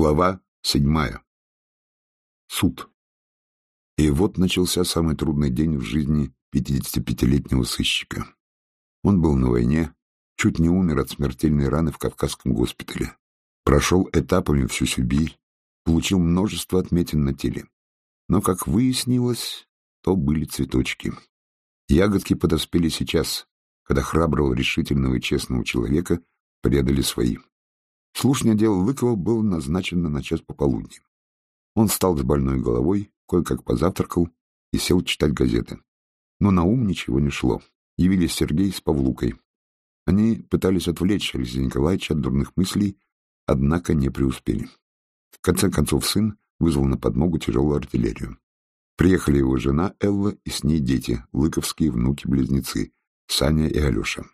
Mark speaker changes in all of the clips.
Speaker 1: Глава седьмая. Суд. И вот начался самый трудный день в жизни 55-летнего сыщика. Он был на войне, чуть не умер от смертельной раны в Кавказском госпитале. Прошел этапами всю Сибирь, получил множество отметин на теле. Но, как выяснилось, то были цветочки. Ягодки подоспели сейчас, когда храброго, решительного и честного человека предали свои. Слушание дела Лыкова было назначено на час пополудни. Он встал с больной головой, кое-как позавтракал и сел читать газеты. Но на ум ничего не шло. Явились Сергей с Павлукой. Они пытались отвлечь Алексея Николаевича от дурных мыслей, однако не преуспели. В конце концов сын вызвал на подмогу тяжелую артиллерию. Приехали его жена Элла и с ней дети, лыковские внуки-близнецы, Саня и Алеша.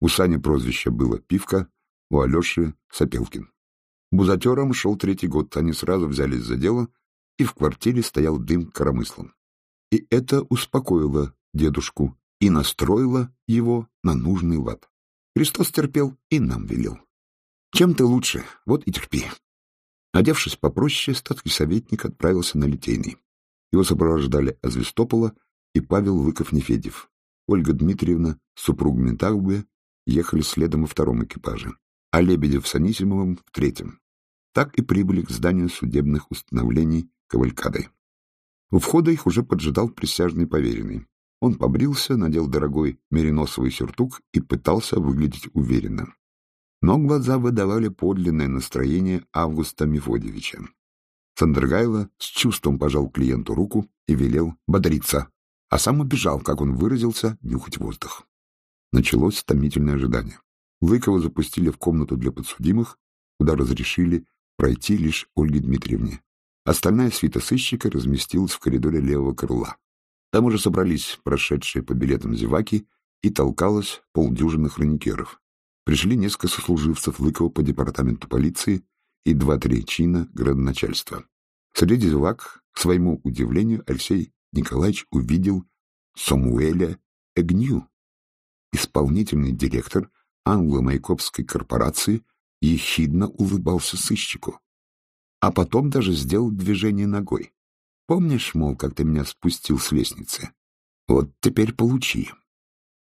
Speaker 1: У Сани прозвище было Пивка, у Алеши Сапелкин. Бузатером шел третий год, они сразу взялись за дело, и в квартире стоял дым коромыслом. И это успокоило дедушку и настроило его на нужный лад. Христос терпел и нам велел. Чем ты лучше, вот и терпи. Одевшись попроще, статский советник отправился на Литейный. Его сопровождали Азвестопола и Павел Выков-Нефедев. Ольга Дмитриевна с супругами Тагбе ехали следом во втором экипаже а Лебедев с Анисимовым в третьем. Так и прибыли к зданию судебных установлений Кавалькадой. У входа их уже поджидал присяжный поверенный. Он побрился, надел дорогой мериносовый сюртук и пытался выглядеть уверенно. Но глаза выдавали подлинное настроение Августа Мефодьевича. Сандергайло с чувством пожал клиенту руку и велел бодриться, а сам убежал, как он выразился, нюхать воздух. Началось томительное ожидание. Лыкова запустили в комнату для подсудимых, куда разрешили пройти лишь Ольге Дмитриевне. Остальная свита сыщика разместилась в коридоре левого крыла. Там уже собрались прошедшие по билетам зеваки и толкалось полдюжины хроникеров. Пришли несколько сослуживцев Лыкова по департаменту полиции и два-три чина градоначальства. Среди зевак, к своему удивлению, Алексей Николаевич увидел Самуэля Эгню, исполнительный директор англо-майкопской корпорации ехидно улыбался сыщику. А потом даже сделал движение ногой. Помнишь, мол, как ты меня спустил с лестницы? Вот теперь получи.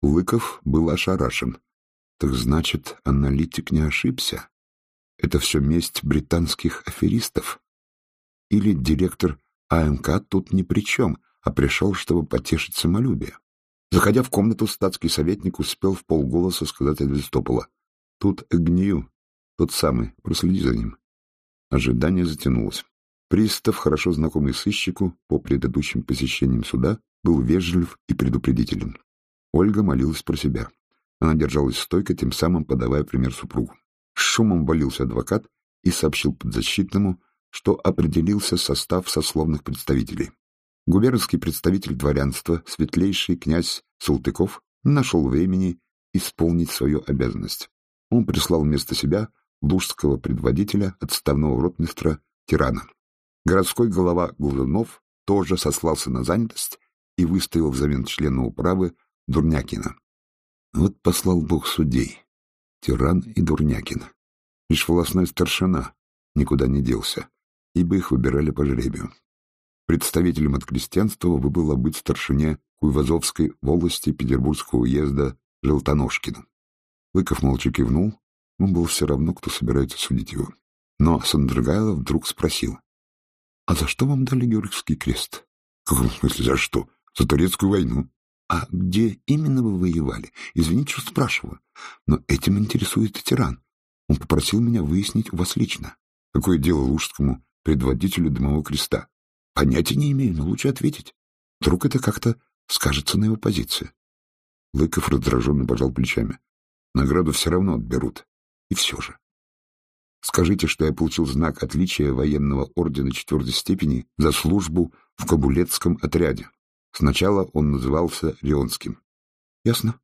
Speaker 1: Лыков был ошарашен. Так значит, аналитик не ошибся? Это все месть британских аферистов? Или директор АМК тут ни при чем, а пришел, чтобы потешить самолюбие? Заходя в комнату, статский советник успел в полголоса сказать Эдвистопола. — Тут Гнию, тот самый, проследи за ним. Ожидание затянулось. Пристав, хорошо знакомый сыщику по предыдущим посещениям суда, был вежлив и предупредителен. Ольга молилась про себя. Она держалась стойко, тем самым подавая пример супругу. Шумом валился адвокат и сообщил подзащитному, что определился состав сословных представителей. Губернский представитель дворянства, светлейший князь Салтыков, нашел времени исполнить свою обязанность. Он прислал вместо себя лужского предводителя, отставного ротмистра Тирана. Городской голова Глазунов тоже сослался на занятость и выставил взамен члена управы Дурнякина. Вот послал бог судей. Тиран и Дурнякин. Лишь волосной старшина никуда не делся, ибо их выбирали по жребию. Представителем от крестьянства выбыло быть старшине Куйвазовской волости Петербургского уезда Желтоножкину. Лыков молча кивнул, ему было все равно, кто собирается судить его. Но Сандрагайло вдруг спросил, «А за что вам дали Георгиевский крест?» «В смысле за что? За турецкую войну». «А где именно вы воевали? Извините, что спрашиваю. Но этим интересует тиран. Он попросил меня выяснить у вас лично. Какое дело Лужскому предводителю Дымового креста? Понятия не имею, но лучше ответить. Вдруг это как-то скажется на его позиции. Лыков раздраженно пожал плечами. Награду все равно отберут. И все же. Скажите, что я получил знак отличия военного ордена четвертой степени за службу в Кабулетском отряде. Сначала он назывался Рионским. Ясно.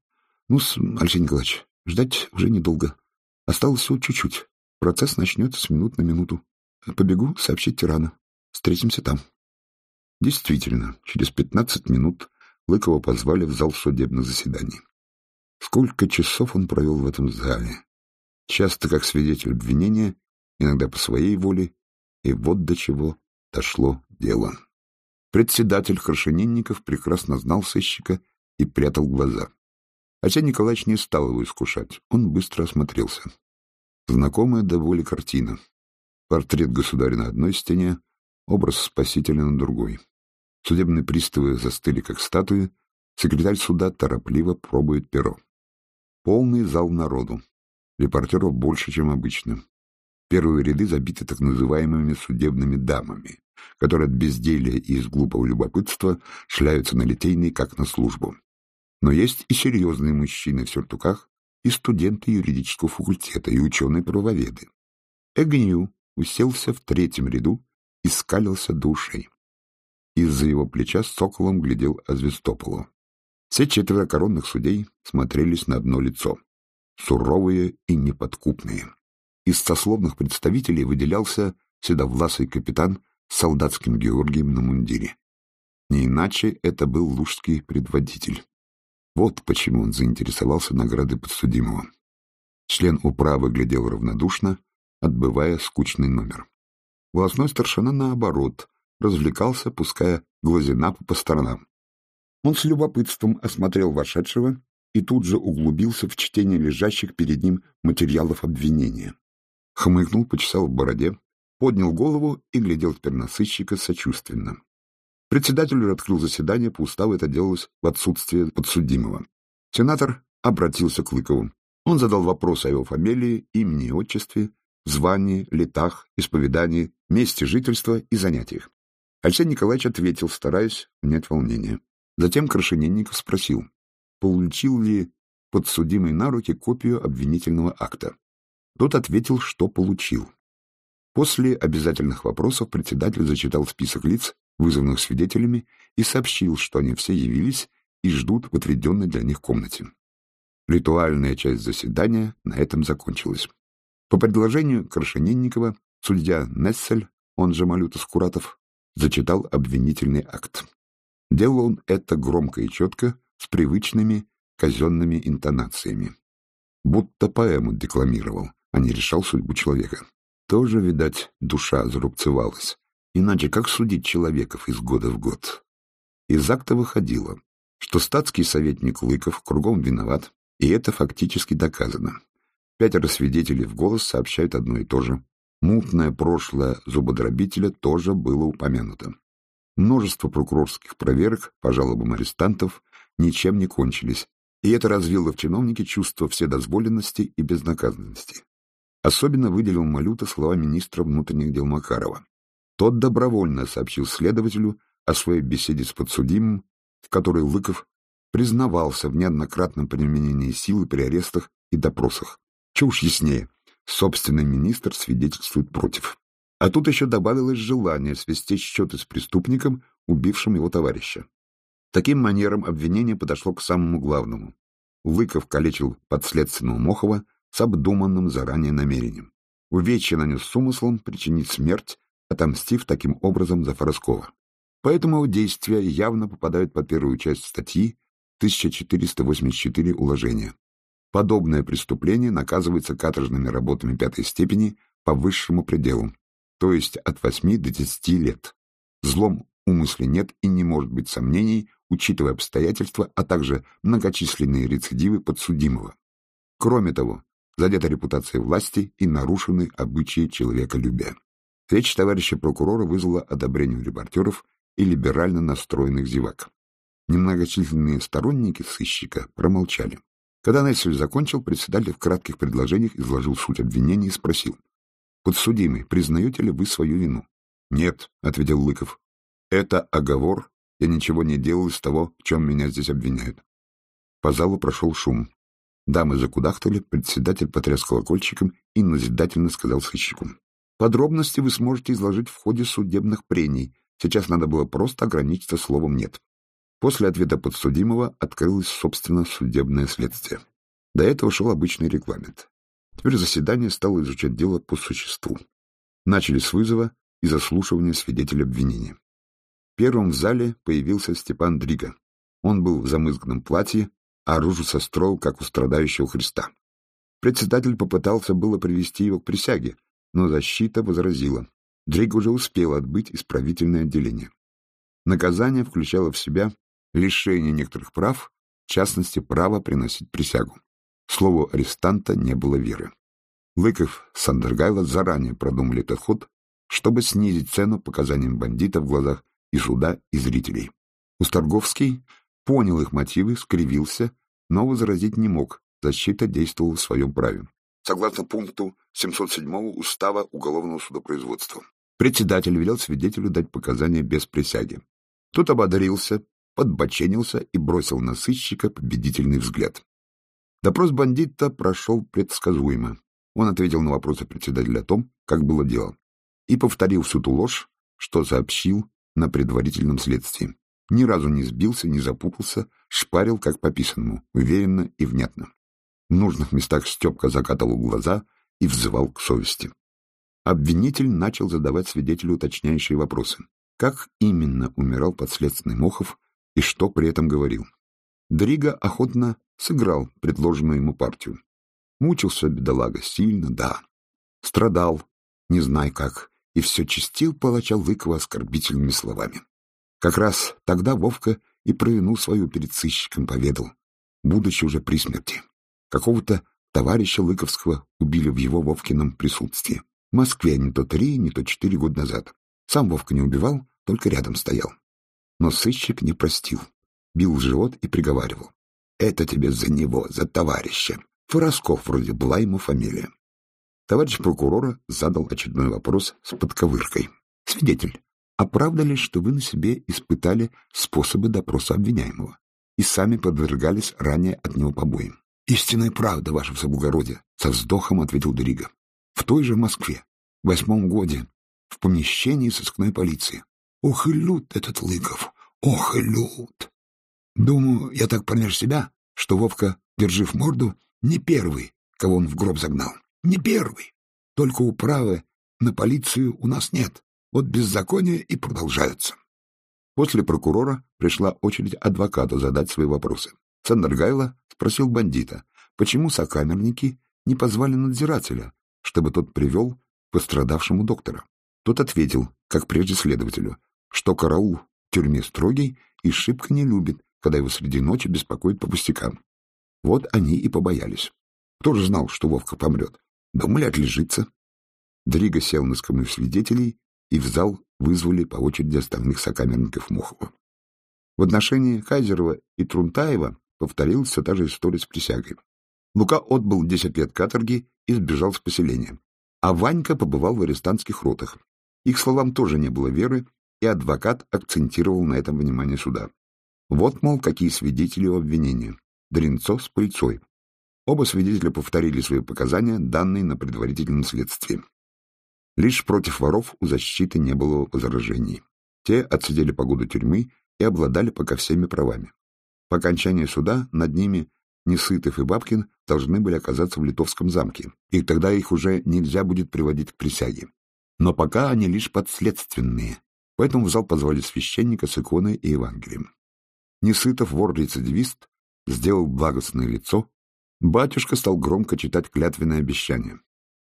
Speaker 1: ну Алексей Николаевич, ждать уже недолго. Осталось всего чуть-чуть. Процесс начнется с минут на минуту. Побегу сообщить тирана. Встретимся там. Действительно, через пятнадцать минут Лыкова позвали в зал судебных заседаний. Сколько часов он провел в этом зале? Часто как свидетель обвинения, иногда по своей воле, И вот до чего дошло дело. Председатель Хорошенинников прекрасно знал сыщика и прятал глаза. Хотя Николаевич не стал его искушать, он быстро осмотрелся. Знакомая до воли картина. Портрет государя на одной стене, образ спасителя на другой. Судебные приставы застыли, как статуи, секретарь суда торопливо пробует перо. Полный зал народу. Репортеров больше, чем обычно. Первые ряды забиты так называемыми судебными дамами, которые от безделия и из глупого любопытства шляются на литейный, как на службу. Но есть и серьезные мужчины в сюртуках, и студенты юридического факультета, и ученые-правоведы. Эгню уселся в третьем ряду и скалился душей. Из-за его плеча с соколом глядел Азвестополу. Все четверо коронных судей смотрелись на одно лицо — суровые и неподкупные. Из сословных представителей выделялся седовласый капитан с солдатским Георгием на мундире. Не иначе это был лужский предводитель. Вот почему он заинтересовался наградой подсудимого. Член управы глядел равнодушно, отбывая скучный номер. Волосной старшина, наоборот, развлекался, пуская глазина по сторонам. Он с любопытством осмотрел вошедшего и тут же углубился в чтение лежащих перед ним материалов обвинения. Хмыкнул, почесал в бороде, поднял голову и глядел теперь на сыщика сочувственно. Председатель открыл заседание, по уставу это делалось в отсутствие подсудимого. Сенатор обратился к Лыкову. Он задал вопрос о его фамилии, имени и отчестве, звании, летах, исповедании, месте жительства и занятиях. Алексей Николаевич ответил, стараясь унять волнение. Затем Крашенинников спросил, получил ли подсудимый на руки копию обвинительного акта. Тот ответил, что получил. После обязательных вопросов председатель зачитал список лиц, вызванных свидетелями, и сообщил, что они все явились и ждут в отведенной для них комнате. Ритуальная часть заседания на этом закончилась. По предложению Крашенинникова судья Нессель, он же Малюта Скуратов, зачитал обвинительный акт. Делал он это громко и четко, с привычными казенными интонациями. Будто поэму декламировал, а не решал судьбу человека. Тоже, видать, душа зарубцевалась. Иначе как судить человеков из года в год? Из акта выходило, что статский советник Лыков кругом виноват, и это фактически доказано. Пятеро свидетелей в голос сообщают одно и то же. Мутное прошлое зубодробителя тоже было упомянуто. Множество прокурорских проверок по жалобам арестантов ничем не кончились, и это развило в чиновнике чувство вседозволенности и безнаказанности. Особенно выделил Малюта слова министра внутренних дел Макарова. Тот добровольно сообщил следователю о своей беседе с подсудимым, в которой Лыков признавался в неоднократном применении силы при арестах и допросах. Чушь яснее. Собственный министр свидетельствует против. А тут еще добавилось желание свести счеты с преступником, убившим его товарища. Таким манером обвинение подошло к самому главному. Лыков калечил подследственного Мохова с обдуманным заранее намерением. Увечья нанес с умыслом причинить смерть, отомстив таким образом за Фороскова. Поэтому его действия явно попадают под первую часть статьи 1484 уложения. Подобное преступление наказывается каторжными работами пятой степени по высшему пределу, то есть от 8 до 10 лет. Злом умысле нет и не может быть сомнений, учитывая обстоятельства, а также многочисленные рецидивы подсудимого. Кроме того, задета репутация власти и нарушены обычаи человеколюбия. Речь товарища прокурора вызвала одобрение репортеров и либерально настроенных зевак. Немногочисленные сторонники сыщика промолчали. Когда Нессель закончил, председатель в кратких предложениях изложил суть обвинения и спросил. «Подсудимый, признаете ли вы свою вину?» «Нет», — ответил Лыков. «Это оговор. Я ничего не делал из того, в чем меня здесь обвиняют». По залу прошел шум. Дамы закудахтали, председатель потряс колокольчиком и назидательно сказал сыщику. «Подробности вы сможете изложить в ходе судебных прений. Сейчас надо было просто ограничиться словом «нет». После ответа подсудимого открылось, собственно, судебное следствие. До этого шел обычный регламент. Теперь заседание стало изучать дело по существу. Начали с вызова и заслушивания свидетеля обвинения. Первым в зале появился Степан Дрига. Он был в замызганном платье, а ружу состроил, как у страдающего Христа. Председатель попытался было привести его к присяге, но защита возразила. Дрейк уже успел отбыть исправительное отделение. Наказание включало в себя лишение некоторых прав, в частности, право приносить присягу. Слову арестанта не было веры. Лыков с Андергайло заранее продумали этот ход, чтобы снизить цену показаниям бандита в глазах и суда, и зрителей. Усторговский понял их мотивы, скривился, но возразить не мог, защита действовала в своем праве. Согласно пункту 707 Устава Уголовного судопроизводства. Председатель велел свидетелю дать показания без присяги. Тот ободрился, подбоченился и бросил на сыщика победительный взгляд. Допрос бандита прошел предсказуемо. Он ответил на вопросы председателя о том, как было дело, и повторил всю ту ложь, что сообщил на предварительном следствии. Ни разу не сбился, не запутался, шпарил, как по писанному, уверенно и внятно. В нужных местах Степка закатывал глаза и взывал к совести. Обвинитель начал задавать свидетелю уточняющие вопросы. Как именно умирал подследственный Мохов и что при этом говорил? Дрига охотно сыграл предложенную ему партию. Мучился бедолага сильно, да. Страдал, не знай как, и все чистил палача Лыкова оскорбительными словами. Как раз тогда Вовка и про вину свою перед сыщиком поведал, будучи уже при смерти. Какого-то товарища Лыковского убили в его Вовкином присутствии. В Москве не то три, не то четыре года назад. Сам Вовка не убивал, только рядом стоял. Но сыщик не простил. Бил в живот и приговаривал. «Это тебе за него, за товарища. Форосков вроде была ему фамилия». Товарищ прокурора задал очередной вопрос с подковыркой. «Свидетель, а что вы на себе испытали способы допроса обвиняемого и сами подвергались ранее от него побоям?» «Истинная правда, ваше всеблагородие», — со вздохом ответил Дрига. «В той же Москве, в восьмом годе, в помещении сыскной полиции. Ох и лют этот Лыков, ох и лют! Думаю, я так пронеж себя, что Вовка, держив морду, не первый, кого он в гроб загнал. Не первый. Только управы на полицию у нас нет. Вот беззакония и продолжаются. После прокурора пришла очередь адвоката задать свои вопросы. Сандергайло спросил бандита, почему сокамерники не позвали надзирателя, чтобы тот привел пострадавшему доктора. Тот ответил, как прежде следователю, что караул тюрьме строгий и шибко не любит, когда его среди ночи беспокоит по пустякам. Вот они и побоялись. Кто же знал, что Вовка помрет? Думали, отлежится. Дрига сел на скамью свидетелей, и в зал вызвали по очереди остальных сокамерников Мохова. В отношении Хайзерова и Трунтаева повторилась та же история с присягой. Лука отбыл десять лет каторги и сбежал с поселения. А Ванька побывал в арестантских ротах. Их словам тоже не было веры, и адвокат акцентировал на этом внимание суда. Вот, мол, какие свидетели у обвинения. Дринцов с Пыльцой. Оба свидетеля повторили свои показания, данные на предварительном следствии. Лишь против воров у защиты не было возражений. Те отсидели по году тюрьмы и обладали пока всеми правами. По окончании суда над ними Несытов и Бабкин должны были оказаться в Литовском замке, и тогда их уже нельзя будет приводить к присяге. Но пока они лишь подследственные, поэтому в зал позвали священника с иконой и Евангелием. Несытов, вор-рецидивист, сделал благостное лицо, батюшка стал громко читать клятвенное обещание.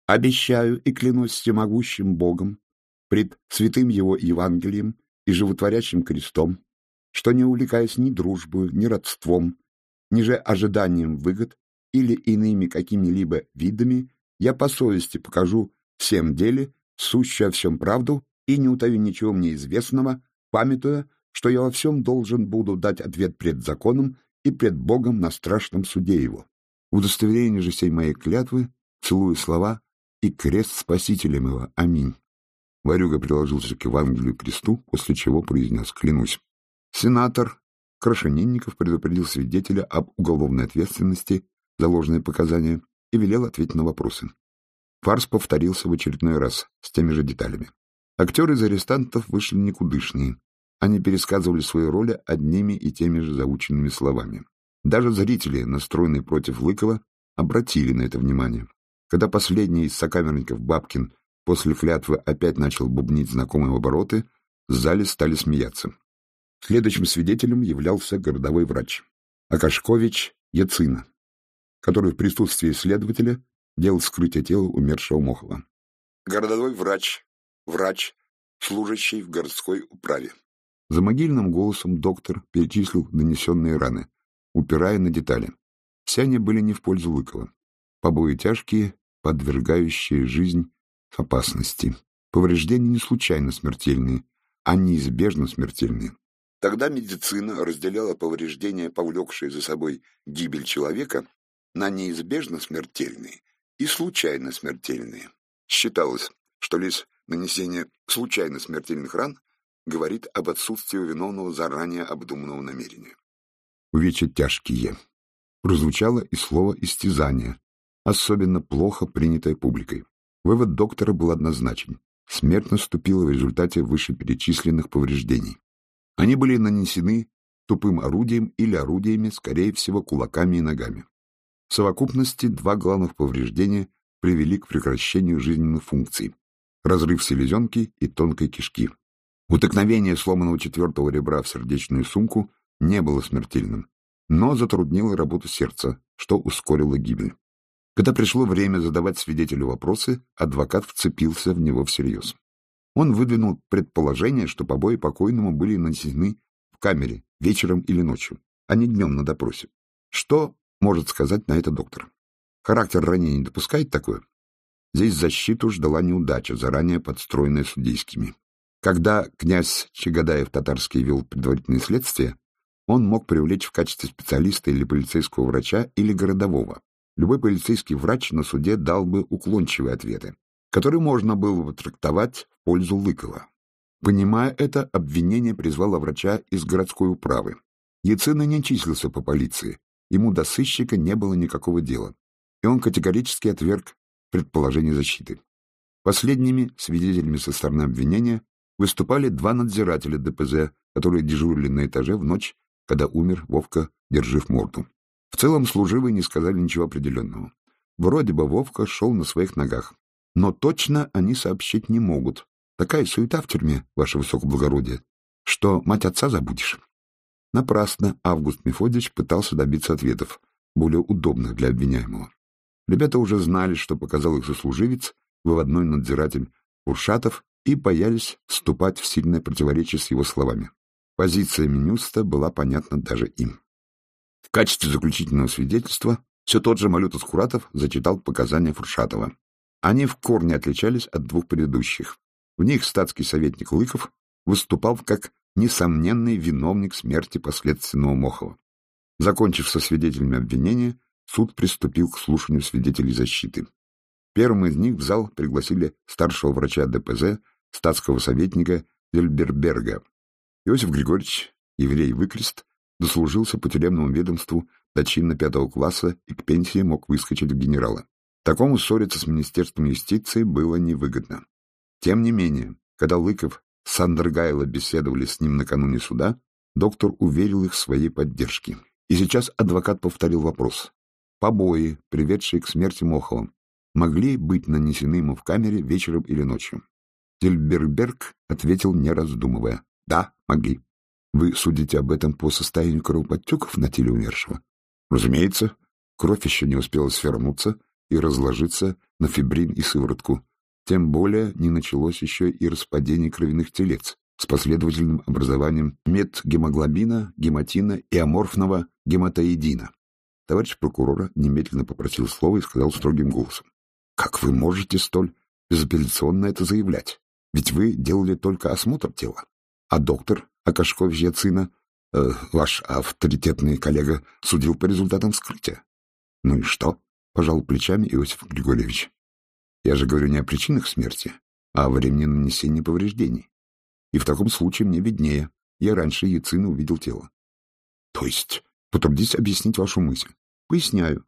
Speaker 1: «Обещаю и клянусь всемогущим Богом, пред святым его Евангелием и животворящим крестом, что не увлекаясь ни дружбой, ни родством, ни же ожиданием выгод или иными какими-либо видами, я по совести покажу всем деле, сущую о всем правду и не утаю ничего мне известного, памятуя, что я во всем должен буду дать ответ пред законом и пред Богом на страшном суде его. Удостоверение же сей моей клятвы, целую слова и крест спасителем его. Аминь. Варюга приложился к Евангелию кресту, после чего произнес «Клянусь». Сенатор Крашенинников предупредил свидетеля об уголовной ответственности за ложные показания и велел ответить на вопросы. Фарс повторился в очередной раз с теми же деталями. Актеры из арестантов вышли никудышные. Они пересказывали свои роли одними и теми же заученными словами. Даже зрители, настроенные против Лыкова, обратили на это внимание. Когда последний из сокамерников Бабкин после клятвы опять начал бубнить знакомые обороты, в зале стали смеяться. Следующим свидетелем являлся городовой врач Акашкович Яцина, который в присутствии следователя делал вскрытие тела умершего Мохова. Городовой врач врач, служащий в городской управе. За могильным голосом доктор перечислил нанесенные раны, упирая на детали. Все они были не в пользу Лыкова. Побои тяжкие, подвергающие жизнь опасности. Повреждения не случайно смертельные, а неизбежно смертельные. Тогда медицина разделяла повреждения, повлекшие за собой гибель человека, на неизбежно смертельные и случайно смертельные. Считалось, что лишь нанесение случайно смертельных ран говорит об отсутствии виновного заранее обдуманного намерения. Увечья тяжкие. Прозвучало и слово «истязание», особенно плохо принятое публикой. Вывод доктора был однозначен. Смерть наступила в результате вышеперечисленных повреждений. Они были нанесены тупым орудием или орудиями, скорее всего, кулаками и ногами. В совокупности два главных повреждения привели к прекращению жизненных функций – разрыв селезенки и тонкой кишки. Утыкновение сломанного четвертого ребра в сердечную сумку не было смертельным, но затруднило работу сердца, что ускорило гибель. Когда пришло время задавать свидетелю вопросы, адвокат вцепился в него всерьез. Он выдвинул предположение, что побои покойному были нанесены в камере вечером или ночью, а не днем на допросе. Что может сказать на это доктор? Характер ранения не допускает такое? Здесь защиту ждала неудача, заранее подстроенная судейскими. Когда князь Чагадаев татарский вел предварительное следствие, он мог привлечь в качестве специалиста или полицейского врача или городового, любой полицейский врач на суде дал бы уклончивые ответы, которые можно было бы трактовать в пользу Лыкова. Понимая это, обвинение призвало врача из городской управы. Яцина не числился по полиции, ему до сыщика не было никакого дела, и он категорически отверг предположение защиты. Последними свидетелями со стороны обвинения выступали два надзирателя ДПЗ, которые дежурили на этаже в ночь, когда умер Вовка, держив морду. В целом служивые не сказали ничего определенного. Вроде бы Вовка шел на своих ногах. Но точно они сообщить не могут. Такая суета в тюрьме, ваше высокоблагородие, что мать отца забудешь. Напрасно Август Мефодич пытался добиться ответов, более удобных для обвиняемого. Ребята уже знали, что показал их сослуживец, выводной надзиратель Уршатов, и боялись вступать в сильное противоречие с его словами. Позиция Минюста была понятна даже им. В качестве заключительного свидетельства все тот же Малютас Куратов зачитал показания Фуршатова. Они в корне отличались от двух предыдущих. В них статский советник Лыков выступал как несомненный виновник смерти последственного Мохова. Закончив со свидетелями обвинения, суд приступил к слушанию свидетелей защиты. Первым из них в зал пригласили старшего врача ДПЗ, статского советника Дельберберга. Иосиф Григорьевич, еврей-выкрест, дослужился по тюремному ведомству до чина пятого класса и к пенсии мог выскочить в генерала. Такому ссориться с Министерством юстиции было невыгодно. Тем не менее, когда Лыков с Андергайло беседовали с ним накануне суда, доктор уверил их в своей поддержке. И сейчас адвокат повторил вопрос. Побои, приведшие к смерти Мохова, могли быть нанесены ему в камере вечером или ночью. Тельберберг ответил, не раздумывая. Да, могли. Вы судите об этом по состоянию кровоподтеков на теле умершего? Разумеется, кровь еще не успела свернуться и разложиться на фибрин и сыворотку. Тем более не началось еще и распадение кровяных телец с последовательным образованием метгемоглобина, гематина и аморфного гематоидина. Товарищ прокурора немедленно попросил слова и сказал строгим голосом. — Как вы можете столь безапелляционно это заявлять? Ведь вы делали только осмотр тела. А доктор Акашкович сына, э, ваш авторитетный коллега, судил по результатам вскрытия. Ну и что? Пожал плечами Иосиф Григорьевич. Я же говорю не о причинах смерти, а о времени нанесения повреждений. И в таком случае мне виднее. Я раньше Яцина увидел тело. То есть, потрудитесь объяснить вашу мысль. Поясняю.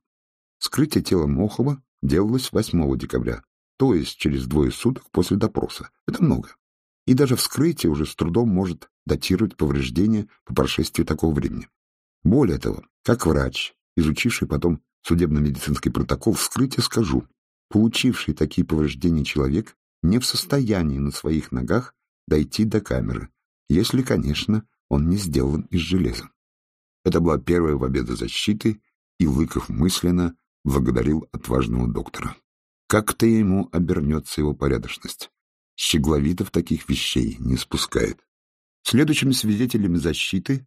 Speaker 1: Скрытие тела Мохова делалось 8 декабря, то есть через двое суток после допроса. Это много. И даже вскрытие уже с трудом может датировать повреждения по прошествии такого времени. Более того, как врач, изучивший потом судебно-медицинский протокол вскрытия, скажу, получивший такие повреждения человек не в состоянии на своих ногах дойти до камеры, если, конечно, он не сделан из железа. Это была первая победа защиты, и Лыков мысленно благодарил отважного доктора. Как-то ему обернется его порядочность. Щегловитов таких вещей не спускает. Следующими свидетелями защиты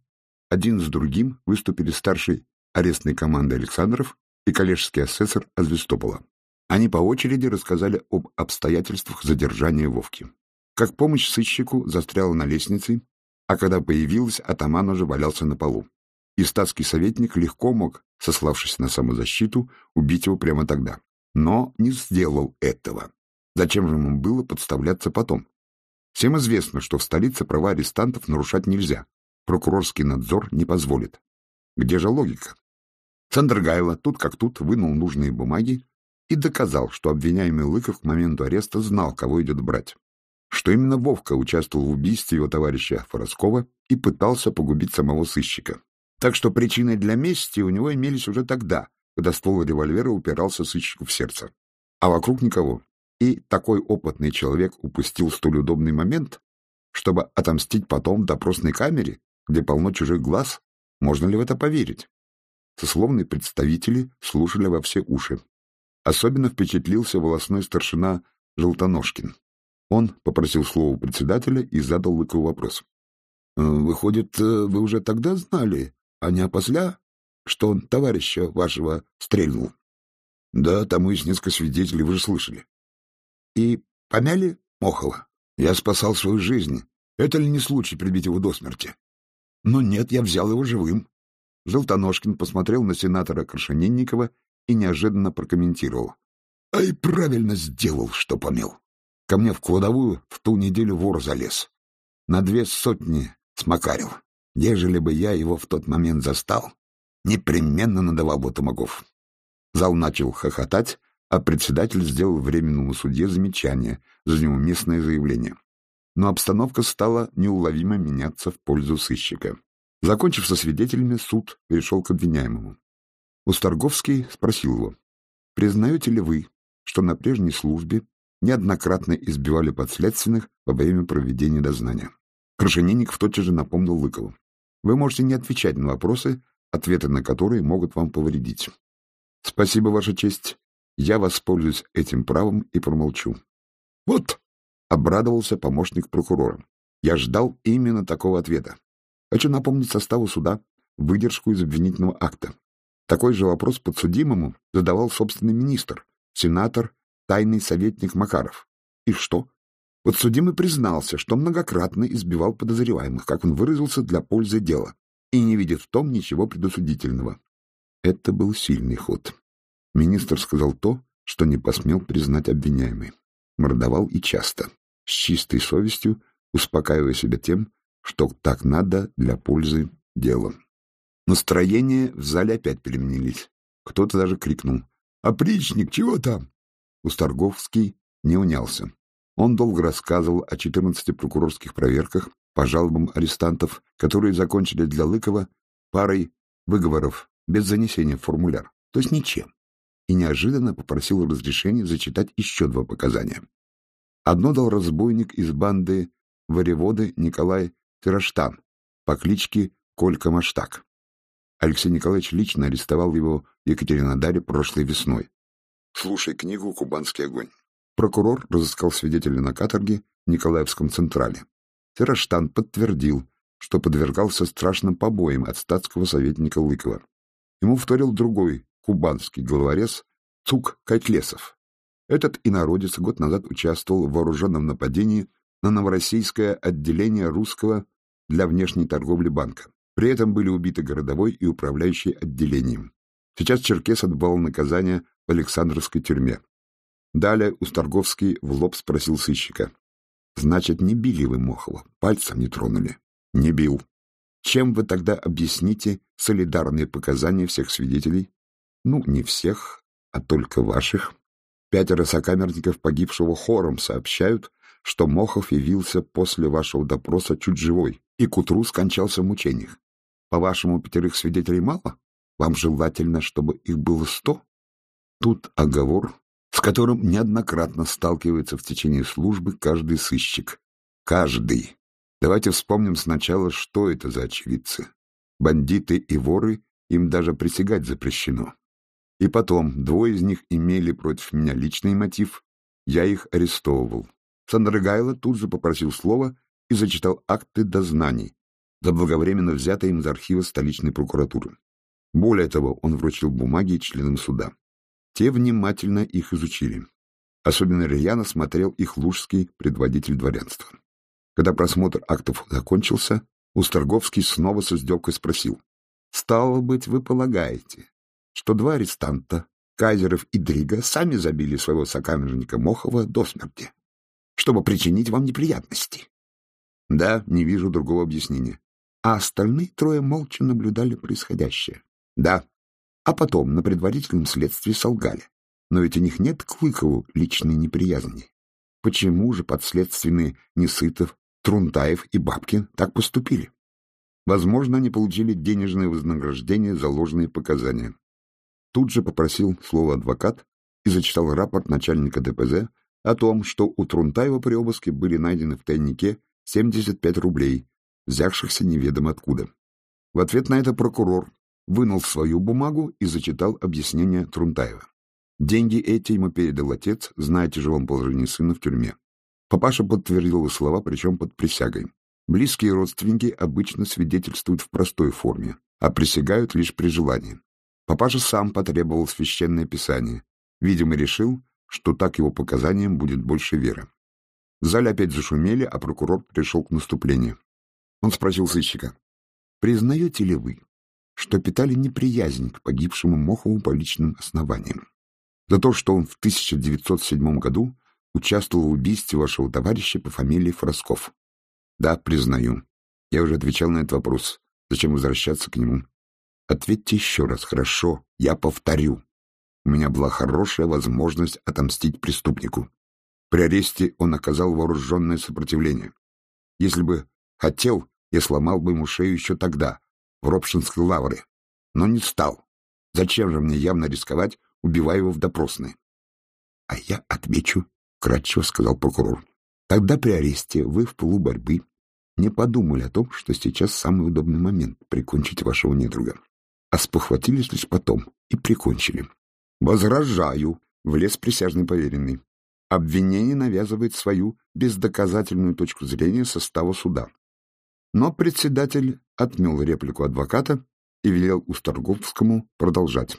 Speaker 1: один с другим выступили старший арестной команды Александров и коллежский асессор Азвестопола. Они по очереди рассказали об обстоятельствах задержания Вовки. Как помощь сыщику застряла на лестнице, а когда появилась, атаман уже валялся на полу. И статский советник легко мог, сославшись на самозащиту, убить его прямо тогда. Но не сделал этого. Зачем же ему было подставляться потом? Всем известно, что в столице права арестантов нарушать нельзя. Прокурорский надзор не позволит. Где же логика? Сандергайло тут как тут вынул нужные бумаги и доказал, что обвиняемый Лыков к моменту ареста знал, кого идет брать. Что именно Вовка участвовал в убийстве его товарища Фороскова и пытался погубить самого сыщика. Так что причины для мести у него имелись уже тогда, когда ствол револьвера упирался сыщику в сердце. А вокруг никого. И такой опытный человек упустил столь удобный момент, чтобы отомстить потом в допросной камере, где полно чужих глаз? Можно ли в это поверить? Сословные представители слушали во все уши. Особенно впечатлился волосной старшина Желтоножкин. Он попросил слова председателя и задал Лыкову вопрос. «Э, — Выходит, э, вы уже тогда знали, а не опосля, что он товарища вашего стрельнул? — Да, тому есть несколько свидетелей, вы же слышали. — И помяли Мохова? Я спасал свою жизнь. Это ли не случай прибить его до смерти? — Но нет, я взял его живым. Желтоножкин посмотрел на сенатора Крашенинникова и неожиданно прокомментировал. — Ай, правильно сделал, что помел. Ко мне в кладовую в ту неделю вор залез. На две сотни смакарил. Ежели бы я его в тот момент застал, непременно надавал бы тумаков. Зал начал хохотать, а председатель сделал временному судье замечание за неуместное заявление. Но обстановка стала неуловимо меняться в пользу сыщика. Закончив со свидетелями, суд перешел к обвиняемому. Усторговский спросил его, «Признаете ли вы, что на прежней службе неоднократно избивали подследственных во время проведения дознания?» Крашенинников тотчас же напомнил Лыкову. «Вы можете не отвечать на вопросы, ответы на которые могут вам повредить. Спасибо, Ваша честь. Я воспользуюсь этим правом и промолчу». «Вот!» — обрадовался помощник прокурора. «Я ждал именно такого ответа. Хочу напомнить составу суда выдержку из обвинительного акта. Такой же вопрос подсудимому задавал собственный министр, сенатор, тайный советник Макаров. И что? Подсудимый признался, что многократно избивал подозреваемых, как он выразился, для пользы дела, и не видит в том ничего предосудительного. Это был сильный ход. Министр сказал то, что не посмел признать обвиняемый. Мордовал и часто, с чистой совестью, успокаивая себя тем, что так надо для пользы дела. Настроения в зале опять переменились. Кто-то даже крикнул. «Опричник, чего там?» Усторговский не унялся. Он долго рассказывал о 14 прокурорских проверках по жалобам арестантов, которые закончили для Лыкова парой выговоров без занесения в формуляр, то есть ничем, и неожиданно попросил разрешения зачитать еще два показания. Одно дал разбойник из банды Вареводы Николай Тираштан по кличке Колька Маштак. Алексей Николаевич лично арестовал его в Екатеринодаре прошлой весной. Слушай книгу «Кубанский огонь». Прокурор разыскал свидетеля на каторге в Николаевском Централе. Тираштан подтвердил, что подвергался страшным побоям от статского советника Лыкова. Ему вторил другой кубанский головорез Цук Кайтлесов. Этот инородец год назад участвовал в вооруженном нападении на новороссийское отделение русского для внешней торговли банка. При этом были убиты городовой и управляющий отделением. Сейчас Черкес отбывал наказание в Александровской тюрьме. Далее Усторговский в лоб спросил сыщика. «Значит, не били вы Мохова, пальцем не тронули?» «Не бил. Чем вы тогда объясните солидарные показания всех свидетелей?» «Ну, не всех, а только ваших. Пятеро сокамерников погибшего хором сообщают, что Мохов явился после вашего допроса чуть живой и к утру скончался в мучениях. По-вашему, пятерых свидетелей мало? Вам желательно, чтобы их было сто? Тут оговор, которым неоднократно сталкивается в течение службы каждый сыщик. Каждый. Давайте вспомним сначала, что это за очевидцы. Бандиты и воры, им даже присягать запрещено. И потом, двое из них имели против меня личный мотив, я их арестовывал. Сандрыгайло тут же попросил слова и зачитал акты дознаний, заблаговременно взятые им из архива столичной прокуратуры. Более того, он вручил бумаги членам суда. Те внимательно их изучили. Особенно рьяно смотрел их лужский предводитель дворянства. Когда просмотр актов закончился, Усторговский снова с издевкой спросил. — Стало быть, вы полагаете, что два арестанта, Кайзеров и Дрига, сами забили своего сокамерника Мохова до смерти, чтобы причинить вам неприятности? — Да, не вижу другого объяснения. А остальные трое молча наблюдали происходящее. — Да. А потом на предварительном следствии солгали. Но ведь у них нет к Клыкову личной неприязни. Почему же подследственные Несытов, Трунтаев и Бабкин так поступили? Возможно, они получили денежное вознаграждение за ложные показания. Тут же попросил слово адвокат и зачитал рапорт начальника ДПЗ о том, что у Трунтаева при обыске были найдены в тайнике 75 рублей, взявшихся неведомо откуда. В ответ на это прокурор вынул свою бумагу и зачитал объяснение Трунтаева. Деньги эти ему передал отец, зная о тяжелом положении сына в тюрьме. Папаша подтвердил его слова, причем под присягой. Близкие родственники обычно свидетельствуют в простой форме, а присягают лишь при желании. Папаша сам потребовал священное писание. Видимо, решил, что так его показаниям будет больше веры. В зале опять зашумели, а прокурор пришел к наступлению. Он спросил сыщика, «Признаете ли вы, что питали неприязнь к погибшему Мохову по личным основаниям?» за то, что он в 1907 году участвовал в убийстве вашего товарища по фамилии Фросков. Да, признаю. Я уже отвечал на этот вопрос. Зачем возвращаться к нему? Ответьте еще раз, хорошо, я повторю. У меня была хорошая возможность отомстить преступнику. При аресте он оказал вооруженное сопротивление. Если бы хотел, я сломал бы ему шею еще тогда, в Ропшинской лавре. Но не стал. Зачем же мне явно рисковать, убивая его в допросной. — А я отвечу, — кратчево сказал прокурор. — Тогда при аресте вы в полу борьбы не подумали о том, что сейчас самый удобный момент прикончить вашего недруга, а спохватились лишь потом и прикончили. — Возражаю, — влез присяжный поверенный. Обвинение навязывает свою бездоказательную точку зрения состава суда. Но председатель отмел реплику адвоката и велел Усторговскому продолжать.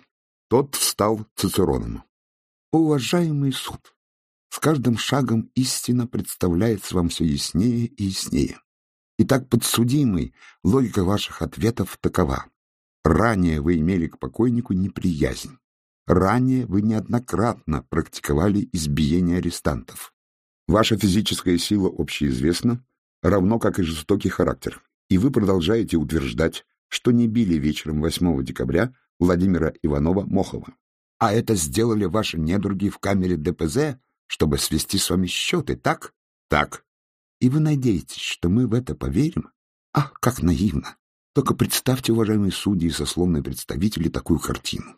Speaker 1: Тот встал Цицероном. «Уважаемый суд, с каждым шагом истина представляется вам все яснее и яснее. Итак, подсудимый, логика ваших ответов такова. Ранее вы имели к покойнику неприязнь. Ранее вы неоднократно практиковали избиение арестантов. Ваша физическая сила общеизвестна, равно как и жестокий характер. И вы продолжаете утверждать, что не били вечером 8 декабря Владимира Иванова-Мохова. А это сделали ваши недруги в камере ДПЗ, чтобы свести с вами счеты, так? Так. И вы надеетесь, что мы в это поверим? Ах, как наивно! Только представьте, уважаемые судьи и сословные представители, такую картину.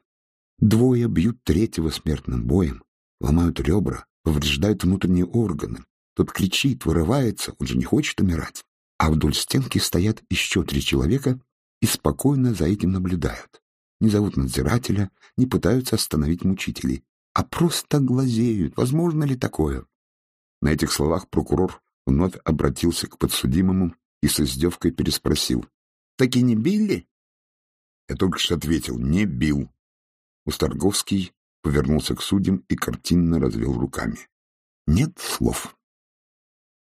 Speaker 1: Двое бьют третьего смертным боем, ломают ребра, повреждают внутренние органы. Тот кричит, вырывается, он же не хочет умирать. А вдоль стенки стоят еще три человека и спокойно за этим наблюдают не зовут надзирателя, не пытаются остановить мучителей, а просто глазеют. Возможно ли такое? На этих словах прокурор вновь обратился к подсудимому и с издевкой переспросил. — Так и не били? Я только что ответил. Не бил. Усторговский повернулся к судьям и картинно развел руками. Нет слов.